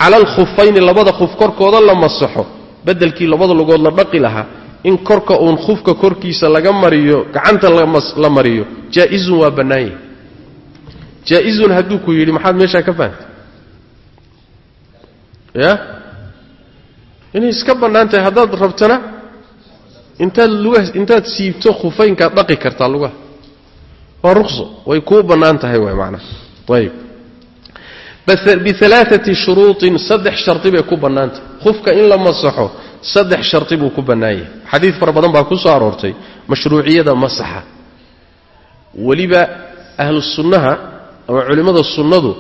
cala alkhufayni labada khuf korkooda la masaxo bedelkii labada lugood la dhaqi lahaa in korka uun khufka korkiisa laga mariyo gacanta la mariyo. Jaa-izun waa bannaan yahay jaa-izun hadduu ku yidhi maxaad meeshaa ka fahamtay ya? Inay iska bannaan tahay haddaad rabtana intaad lugaha intaad siibto khufaynkaad dhaqi kartaa lugaha. Waa ruqso. Way kuu bannaan tahay waay macnaha ayib bialaaati shuruuطin saddex shardi bay ku bannaantah khufka in la masaxo saddex shardi buu ku bannaan yahay. Xadiid fara badan baa ku soo aroortay. Mashruuciyada masaxa. Weliba ahlu sunnaha ama culimmada sunnadu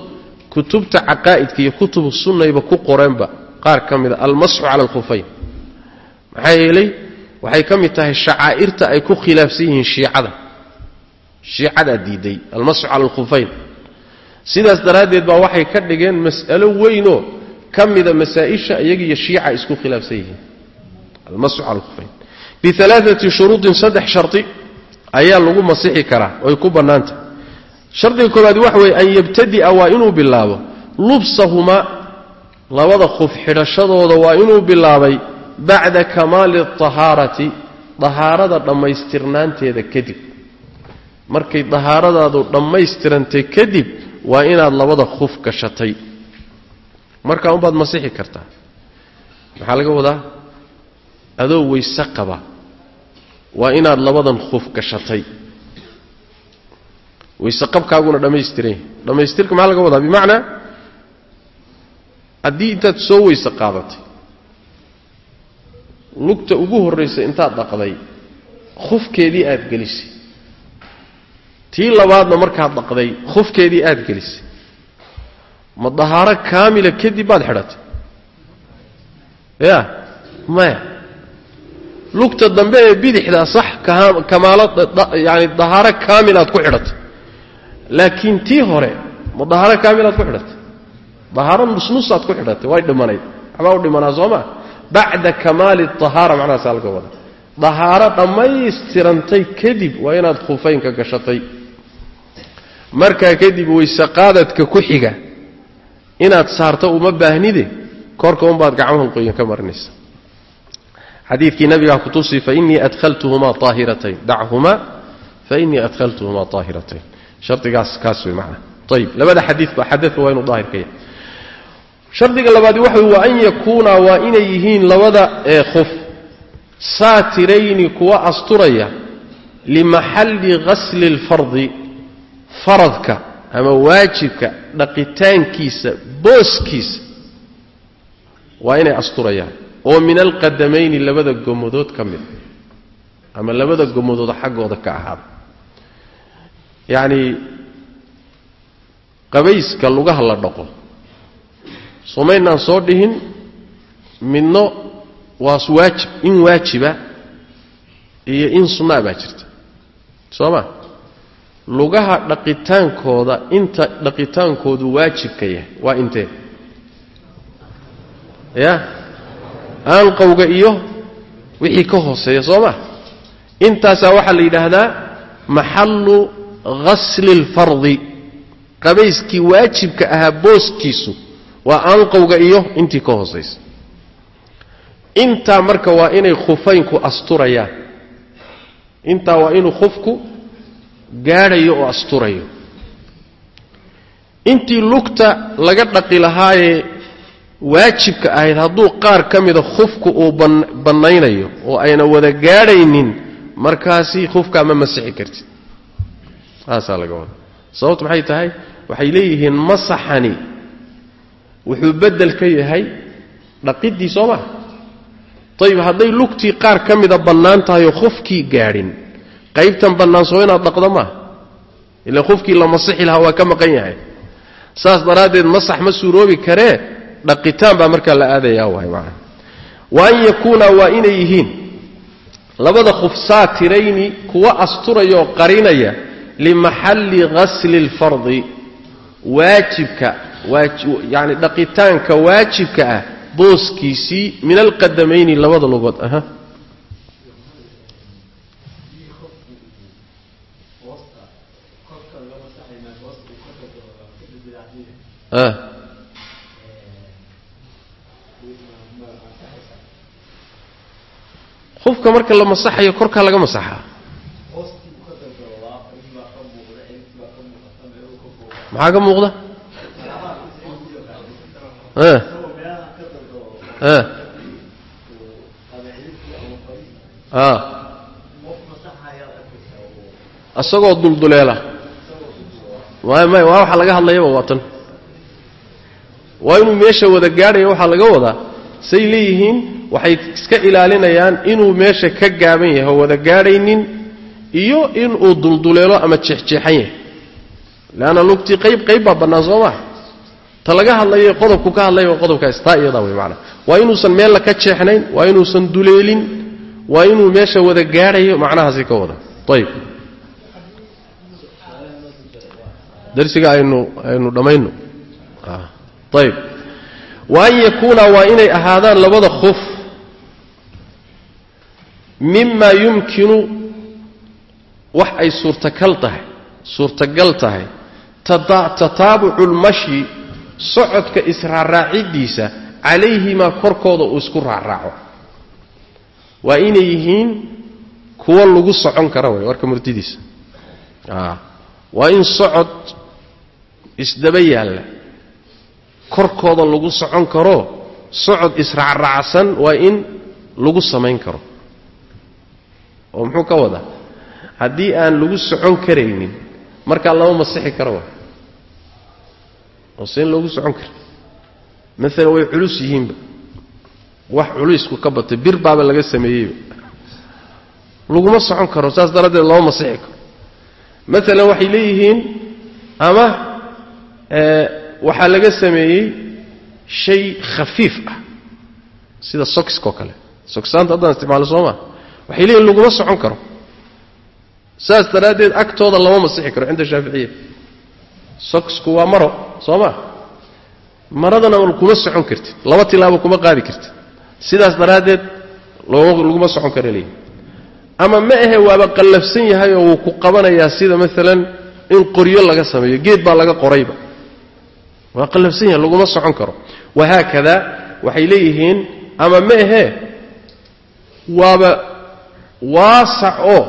kutubta caqaa'idka iyo kutubu sunnayba ku qoreenba qaar ka mida almasxu cala alkhufayn. Maxaa yeelay waxay ka mid tahay shacaa'irta ay ku khilaafsan yihiin shiicada. Shiicadaa diiday almasxu cala alkhufayn. Sidaas daraaddeed baa waxay ka dhigeen mas'alo weynoo ka mida masaa'isha iyaga iyo shiica isku khilaafsan yihiin almasxu cala alkhufayn bialaaati shuruudin saddex shardi ayaa lagu masixi karaa oy ku bannaantah shardiga koobaad waxa weeye an yabtadi'a waa inuu bilaabo. Lubsahumaa labada khuf xidhashadooda waa inuu bilaabay bacda kamaali ahaarati dahaarada dhammaystirnaanteeda kadib. Markay dahaaradaadu dhammaystirantay kadib waa inaad labada khuf gashatay. Markaa unbaad masixi kartaa. Maxaa laga wadaa adoo weyse qaba. Waa inaad labadan khuf gashatay. Weyse qabkaaguna dhammaystiran dhammaystirka maxaa laga wadaa? Bimacnaa haddii intaad soo weyse qaadatay lugta ugu horraysa intaad dhaqday khufkeedii aad gelisay. Tii labaadna markaad dhaqday khufkeedii aad gelisay. Ma dahaaro kaamila kadib baad xidhatay. Ya maya lugta dambe ee bidixda sax kamaalo yaani dahaaro kaamilaad ku xidhatay laakiin tii hore ma dahaaro kaamilaad ku xidhatay dahaaro nusnusaad ku xidhatay way dhimanayd. Waxbaa u dhimanaa soo maa bacda kamaali ahaara macnahaasaa laga wada. Dahaaro dhammaystirantay kadib waa inaad khufaynka gashatay. Markaa kadib weyseqaadadka ku xiga inaad saarto uma baahnide korka unbaad gacmahan qoyan ka marinaysa xadiidkii nabigaa kutusi fainii adhaltuhumaa aahiratayn dachumaa fainii adhaltuhumaa aahiratayn shardigaas kaas wey macna. Ayib labada xadiiba xadadka waa inuu daahir ka yahay shardiga labaadi waxa wey waa an yakuunaa waa inay yihiin labada khuf saatirayni kuwa asturaya limaxalli ghasli اlfardi faradka ama waajibka dhaqitaankiisa booskiisa waa inay asturayaan oo min alqadamayni labada gomadood ka mid ama labada gomadood xaggooda ka ahaada yacni qabayska lugaha la dhaqo. Somaynaan soo dhihin midno waa waajib in waajiba iyo in sunnaa baa jirta. Soo ma? Lugaha dhaqitaankooda inta dhaqitaankoodu waajibka yahay waa intee? Ya aanqowga iyo wixii ka hooseeya soo ma? Intaasaa waxaa la yidhaahdaa maxallu ghasli اlfardi qabayskii waajibka ahaa booskiisu waa aanqowga iyo intii ka hoosaysa intaa marka waa inay khufaynku asturayaan. Intaa waa inuu khufku gaadhayo oo asturayo. Intii lugta laga dhaqi lahaayee waajibka ahayd hadduu qaar ka mida khufku uu bannaynayo oo ayna wada gaadhaynin markaasi khufkaa ma masixi kartid. Saasaa laga wada sababtu maxay tahay? Waxay leeyihiin masaxani. Wuxuu beddel ka yahay dhaqiddii soo maa ayib hadday lugtii qaar ka mida bannaan tahay oo khufkii gaadhin qaybtan bannaan soo inaad dhaqdo maaha ila khufkii la masixi lahaa waa ka maqan yahay. Saas daraaddeed masax ma suuroobi karee dhaqitaan baa markaa la aadayaa waay maana wa an yakuuna waa inay yihiin labada khuf saatirayni kuwa asturaya oo qarinaya limaxalli ghasli اlfardi waajibka yani dhaqitaanka waajibka ah booskiisii min alqadamayni labada lugood aha qofka marka la masaxayo korkaa laga masaxaa maxaa ka muuqda? Isagoo dulduleela. May may waa waxa laga hadlayaba waa tan. Waa inuu meesha wada gaadhaya waxaa laga wadaa say leeyihiin waxay iska ilaalinayaan inuu meesha ka gaaban yahay oo wada gaadhaynin iyo inuu dulduleelo ama jeexjeexan yahay. Leanna lugtii qayb qayb baa bannaan soo maha ta laga hadlayo qodobku ka hadlaya waa qodobkaas taa iyadaa wey maanaa waa inuusan meella ka jeexnayn waa inuusan duleelin waa inuu meesha wada gaadhayo macnahaasi ka wada. Ayb darsiga aynu aynu dhammayno ayb wa an yakuuna waa inay ahaadaan labada khuf mima yumkinu wax ay suurtakal tahay suurtagal tahay tataabucu lmashyi socodka israaraaciddiisa calayhimaa korkooda uu isku raacraaco waa inay yihiin kuwo lagu socon kara way warka murtidiisa. Waa in socod isdaba yaalla. Korkooda lagu socon karo socod israacraacsan waa in lagu samayn karo oo muxuu ka wadaa? Haddii aan lagu socon karaynin markaa lama masixi karo oo se in loogu socon kara maalan way culus yihiinba. Wax culuysku ka batay bir baaba laga sameeyeyba. Laguma socon karo saas daraaddeed lama masixi karo. Maalan waxay leeyihiin ama waxaa laga sameeyey shay khafiif ah. Sida sokiskoo kale. Sokisaanta haddaan isticmaalo soo maa waxay leeyihiin laguma socon karo. Saas daraaddeed agtooda lama masixi karo cinda shaaficiya sokisku waa maro soo maa maradana kuma socon kartid laba tilaabo kuma qaadi kartid. Sidaas daraaddeed laguma socon kara leeyihi ama ma ahe waaba qallafsan yahay oo wuu ku qabanayaa sida maalan in qoryo laga sameeyo geed baa laga qorayba. Waa qallafsan yahay laguma socon karo. Wahaakada waxay leeyihiin ama ma ahee waaba waasac oo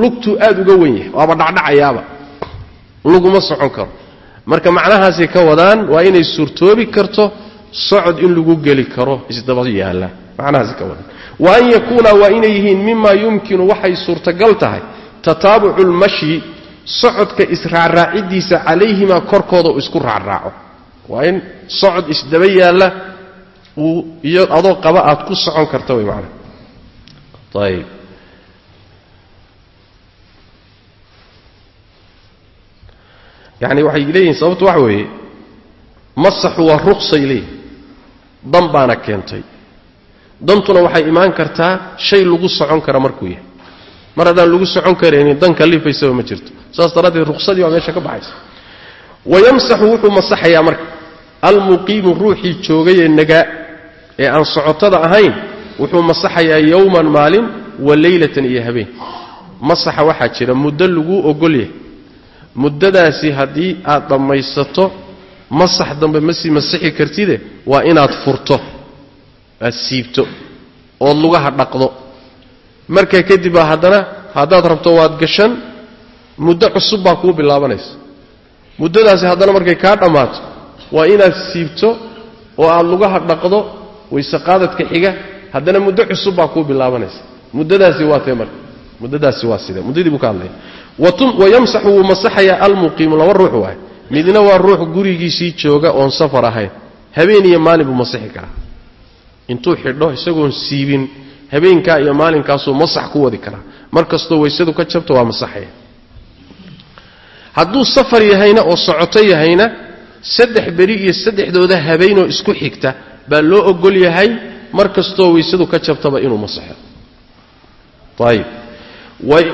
lugtuu aad uga wen yahay. Waaba dhacdhacayaaba. Laguma socon karo. Marka macnahaasay ka wadaan waa inay suurtoobi karto socod in lagu geli karo isdaba yaalla. Macnahaasay ka wadaan. Wa an yakuuna waa inay yihiin mima yumkinu waxay suurtagal tahay tataabucu lmashyi socodka israacraaciddiisa calayhimaa korkooda uu isku raacraaco. Waa in socod isdaba yaalla iyo adoo qaba aad ku socon karta way macnaha. Ayib yacni waxay leeyihiin sababtu waxa weeye masaxu waa ruqsay leeyihiin dan baana keentay. Dantuna waxay imaan kartaa shay lagu socon kara markuu yahay. Mar haddaan lagu socon karaynin dan kalifaysaba ma jirto. Saas daraaddeed ruqsadii baa meesha ka baxaysa. Wayamsaxu wuxuu masaxayaa marka. Almuqiimu ruuxii joogayee nagaa ee aan socotada ahayn wuxuu masaxayaa yowman maalin wa leylatan iyo habeen. Masaxa waxaa jira muddo laguu ogol yahay muddadaasi haddii aad dhammaysato masax dambe ma sii masixi kartide waa inaad furto aad siibto ood lugaha dhaqdo. Markaa kadib baa haddana haddaad rabto waad gashan muddo cusub baa kuu bilaabanaysa. Muddadaasi haddana markay kaa dhammaato waa inaad siibto oo aad lugaha dhaqdo wayse qaadadka xiga haddana muddo cusub baa kuu bilaabanaysa. Muddadaasi waa tee marka. Muddadaasi waa sidee muddadii buu ka hadlaya wayamsaxu wuu masaxayaa almuqiimu laba ruux waay. Midna waa ruux gurigiisii jooga oon safar ahayn. Habeen iyo maalin buu masixi karaa. Intuu xidho isagoon siibin habeenkaa iyo maalinkaasuu masax ku wadi karaa. Mar kastoo waysadu ka jabto waa masaxaya. Hadduu safar yahayna oo socoto yahayna saddex beri iyo saddexdooda habeenoo isku xigta baa loo ogol yahay mar kastoo waysadu ka jabtaba inuu masaxo. Ayib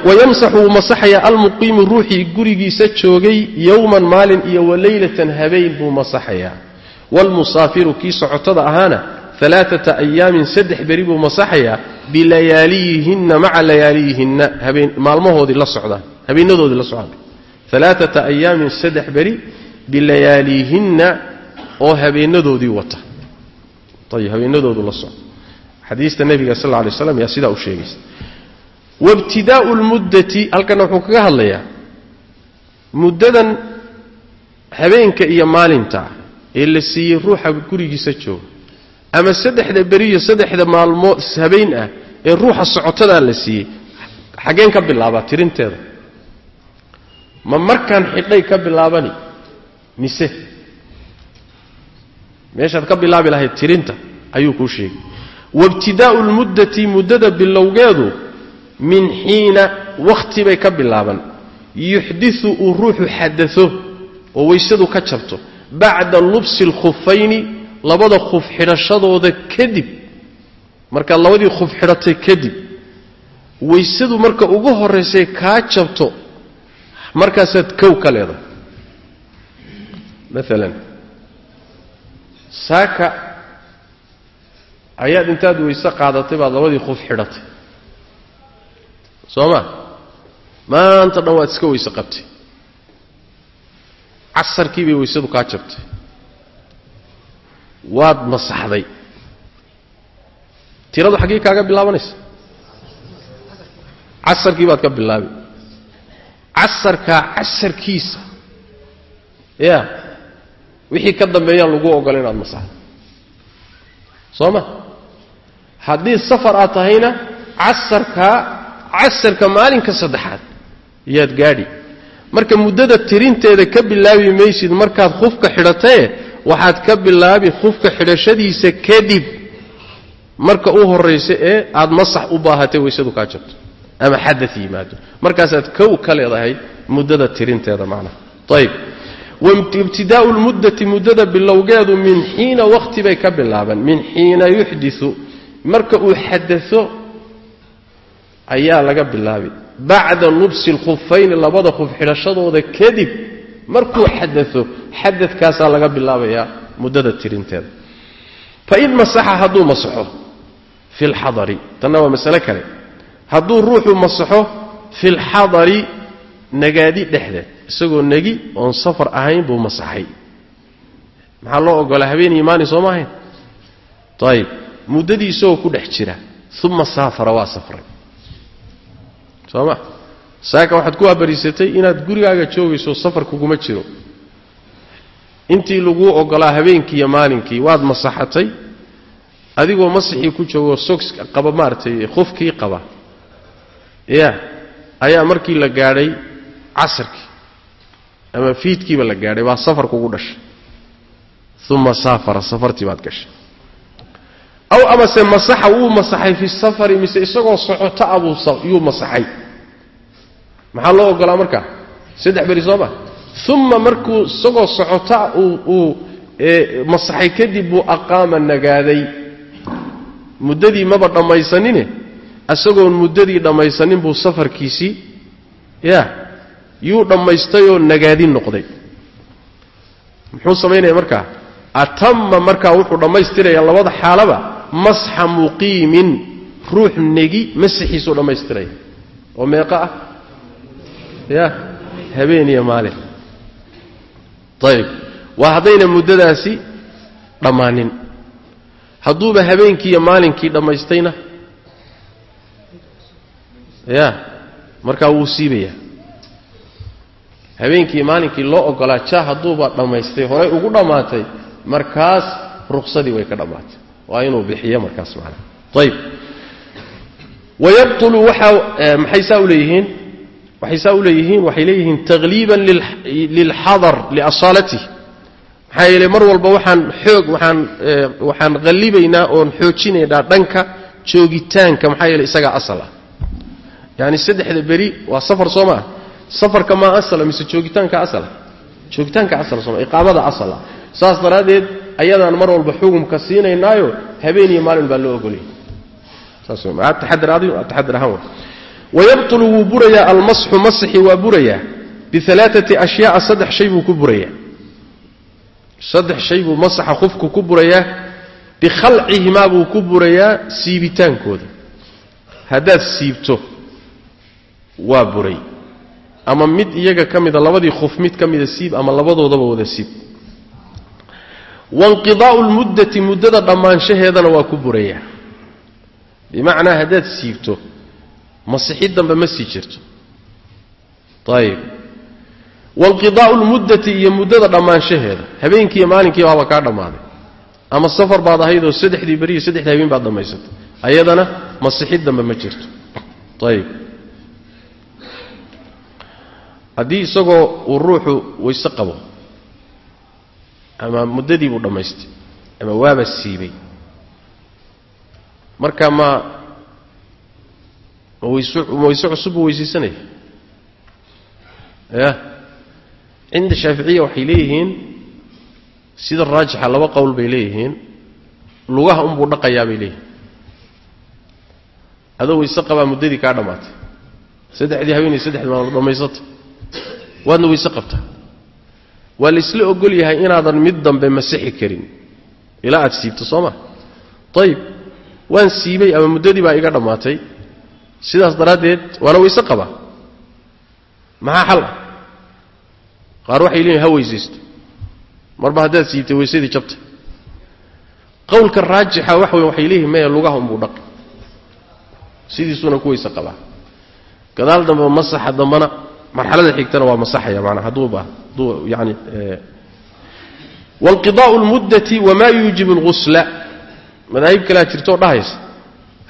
wayamsaxu wuu masaxayaa almuqiimu ruuxii gurigiisa joogay yowman maalin iyo waleylatan habeen buu masaxayaa waalmusaafiru kii socotada ahaana alaaata ayaamin saddex beri buu masaxayaa bilayaaliyihinna maca layaaliyihinna. Maalmahoodii la socdaan habeenadoodii la socdaan alaaata ayaamin saddex beri bilayaaliyihinna oo habeenadoodii wata. Ayib habeenadoodu la socda. Xadiista nebiga sal lla lay slam yaa sidaa u sheegaysa wabtidaau lmuddati halkanna wuxuu kaga hadlayaa muddadan habeenka iyo maalinta ee la siiyey ruuxa gurigiisa jooga ama saddexda beriyo saddexda maalmood habeen ah ee ruuxa socotadaa la siiyey xaggeen ka bilaabaa tirinteeda. Ma markaan xidhay ka bilaabani? Mise? Meeshaad ka bilaabi lahayd tirinta ayuu kuu sheegay. Waibtidaa'u lmuddati muddada bilowgeedu min xiina wakhti bay ka bilaaban. Yuxdiu uu ruuxu xadao oo weysadu ka jabto. Bacda lubsi alkhufayni labada khuf xidhashadooda kadib markaad labadii khuf xidhatay kadib weysadu marka ugu horraysay kaa jabto markaasaad kow ka leedahay. Maalan saaka ayaad intaad weyse qaadatay baad labadii khuf xidhatay soo ma maanta dhan waad iska weyse qabtay. Casarkii bay weysadu kaa jabtay. Waad masaxday tiradu xaggii kaaga bilaabanaysa? Casarkii baad ka bilaabi. Casarkaa casarkiisa. Ya. Wixii ka dambeeyaan lagu ogola inaad soo ma haddii safar aad tahayna casarkaa casarka maalinka saddexaad yaad gaadhi. Marka muddada tirinteeda ka bilaabi maysid markaad khufka xidhatae waxaad ka bilaabi khufka xidhashadiisa kadib marka u horraysa ee aad masax u baahatay weysadu kaa jabto ama xadad yimaado. Markaasaad kow ka leedahay muddada tirinteeda macnaha. Ayib waibtidaa'u lmuddati muddada bilowgeedu min xiina wakhti bay ka bilaaban. Min xiina yuxdiu marka uu xadao ayaa laga bilaabi bacda lubsi alkhufayni labada khuf xidhashadooda kadib markuu xadao xadadkaasaa laga bilaabayaa muddada tirinteeda. Fain masaxa hadduu masaxo fi lxadari tanna waa masale kale. Hadduu ruuxu masaxo fi lxadari nagaadi dhexdeed isagoo negi oon safar ahayn buu masaxay. Maxaa loo ogolaa habeen iyo maalin sooma ahayn ayib muddadii ku dhex jira uma saafara waa safray soo ma saaka waxaad ku habariisatay inaad gurigaaga joogayso safar kuguma jiro. Intii laguu ogolaa habeenkii iyo maalinkii waad masaxatay adigoo masixii ku joogoo sogs qaba maaratay khufkii qaba. Ya ayaa markii la gaadhay casarkii ama fiidkiiba la gaadhay baa safar kugu dhashay. Uma saafara safartii baad gashay aw amase masaxa wuu masaxay fi safari mise isagoo socota abuu yuu masaxay. Maxaa loo ogolaa markaa saddex beri soo ma? Uma markuu isagoo socota uu masaxay kadib buu aqaama nagaaday. Muddadii maba dhammaysanine isagoon muddadii dhammaysanin buu safarkiisii ya yuu dhammaystayoo nagaadi noqday. Muxuu samaynaya markaa atama markaa wuxuu dhammaystiraya labada xaalaba masxa muqiimin ruux negi masaxiisuu dhammaystiraya oo meeqa ah. Ya habeen iyo maalin. Ayib waa haddayna muddadaasi dhammaanin. Hadduuba habeenkii iyo maalinkii dhammaystayna. Ya markaa wuu siibayaa habeenkii maalinkii loo ogolaa ja hadduuba dhammaystay horay ugu dhammaatay markaas ruqsadii way ka dhammaatay waa inuu bixiyo markaas macnaha ayib wayabtulu waxaa maxay saa u leeyihiin? Waxay saa u leeyihiin waxay leeyihiin takhliiban lilxadar liasaalatihi maxaa yeeley mar walba waxaan xoog waxaan waxaan qallibaynaa oon xoojinaynaa dhanka joogitaanka maxaa yeeley isagaa asal ah yaani saddexda beri waa safar soo maa safarka maa asala mise joogitaanka asala? Joogitaanka asal sooma iqaamada asala. Saas daraaddeed ayadaan mar walba xugumka siinaynaayo habeen iyo maalin baa loo wayabtulu wuu burayaa almasxu masxi waa burayaa. Bialaaati ashyaaa saddex shay buu ku burayaa. Saddex shay buu masaxa qofku ku burayaa. Bikhalcihimaa buu ku burayaa siibitaankooda. Haddaad siibto waa buray. Ama mid iyaga ka mida labadii khuf mid ka mida siib ama labadoodaba wada siib wainqidaa'u lmuddati muddada dhammaanshaheedana waa ku burayaa bimacnaa haddaad siibto masixid dambe ma sii jirto ayib wainqidaa'u lmuddati iyo muddada dhammaanshaheeda habeenkiiyo maalinkii baaba kaa dhammaaday ama safar baad ahaydoo saddexdii beriyo saddexdii habeen baad dhammaysatay ayadana masixid dambe ma jirto ayib haddii isagoo uu ruuxu wayse qabo ama muddadii buu dhammaystay. Ama waaba siibay. Marka ma ma wayse ma wayse cusub buu weysaysanaya ya cinda shaaficiya waxay leeyihiin sida raajixa laba qowl bay leeyihiin lugaha unbuu dhaqayaa bay leeyihiin. Adoo wayse qabaa muddadii kaa dhammaatay. Saddexdii haweenay saddexdii maad dhammaysatay. Waadna wayse qabtaa waa laisla ogol yahay inaadan mid dambe masixi karin. Ilaa aad siibto soo ma? Ayib waan siibay ama muddadii baa iga dhammaatay. Sidaas daraaddeed waana wayse qabaa maxaa xal ah? Qaar waxay leeyihiin ha weysaysto. Marba haddaad siibtay weysadii jabtay qowlka raajixa wax weyn waxay leeyihiin maya lugaha unbuu dhaqi sidiisuuna ku weyse qabaa. Gadaal dambe masaxa dambana marxalada xigtana waa masaxaya baa hadduu yani wainqidaa'u lmuddati wamaa yuujibu algusla madaahib kalea jirtoo dhahaysa.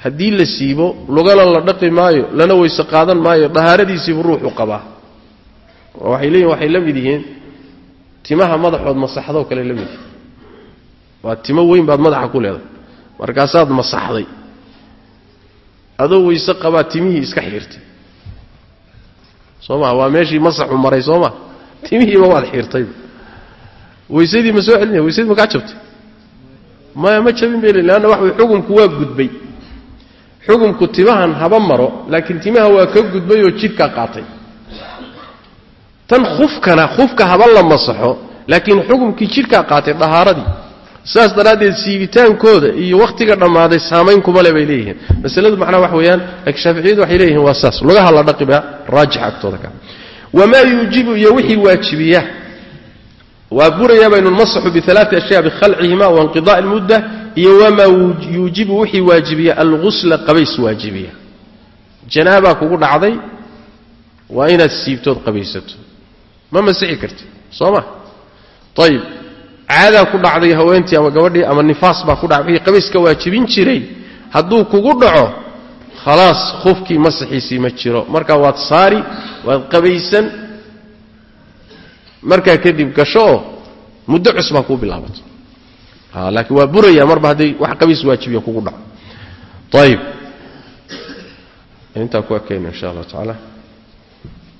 Haddii la siibo lugana la dhaqi maayo lana weyse qaadan maayo dahaaradiisiibu ruuxu qabaa. Waxay leeyihiin waxay la mid yihiin timaha madaxood masaxdoo kale la mid yihiin. Waa timo weyn baad madaxa ku leedahay. Markaasaad masaxday. Adoo weyse qabaa timihii iska xiirtay soo maa waa meeshii masaxu maray soo maa timihiiba waad xiirtayba weysadii ma soo celinaya weysadii ma kaa jabtay? Maya ma jabin bay le leanna waxa way xukumku waa gudbay. Xukumku timahan haba maro laakiin timaha waa ka gudbay oo jidhkaa qaatay. Tan khufkana khufka haba la masaxo laakiin xukumkii jidhkaa qaatay dhahaaradii saas daraaddeed siibitaankooda iyo wakhtiga dhammaaday saamayn kuma bay leeyihiin. Masaladu macnaha wax weeyaan laakiin shaaficiyadu waxay leeyihiin waa saas. Lugaha la dhaqi raajix agtooda ka. Wamaa yuujibu iyo wixii waajibiya. Waa burayaa baynu lmasaxu bialaai ashyaa bikhalcihima wainqidaءi اlmudda iyo wamaa yuujibu wixii waajibiya algusla qabays waajibiya. Janaabaa kugu dhacday waa inaad siibtood qabaysato. Ma masixi karti soo ma? Ayib caadaa ku dhacday haweentii ama gabadhii ama nifaas baa ku dhacay wixii qabayska waajibin jiray hadduu kugu dhaco khalaas khufkii masaxiisii ma jiro. Marka waad saari waad qabaysan. Markaa kadib gasho oo muddo cusbaa kuu bilaabato. Laakiin waa buraya marba hadday wax qabiis waajibiya kugu dhaco. Ayib intaa ku ekayna insha allah tacaala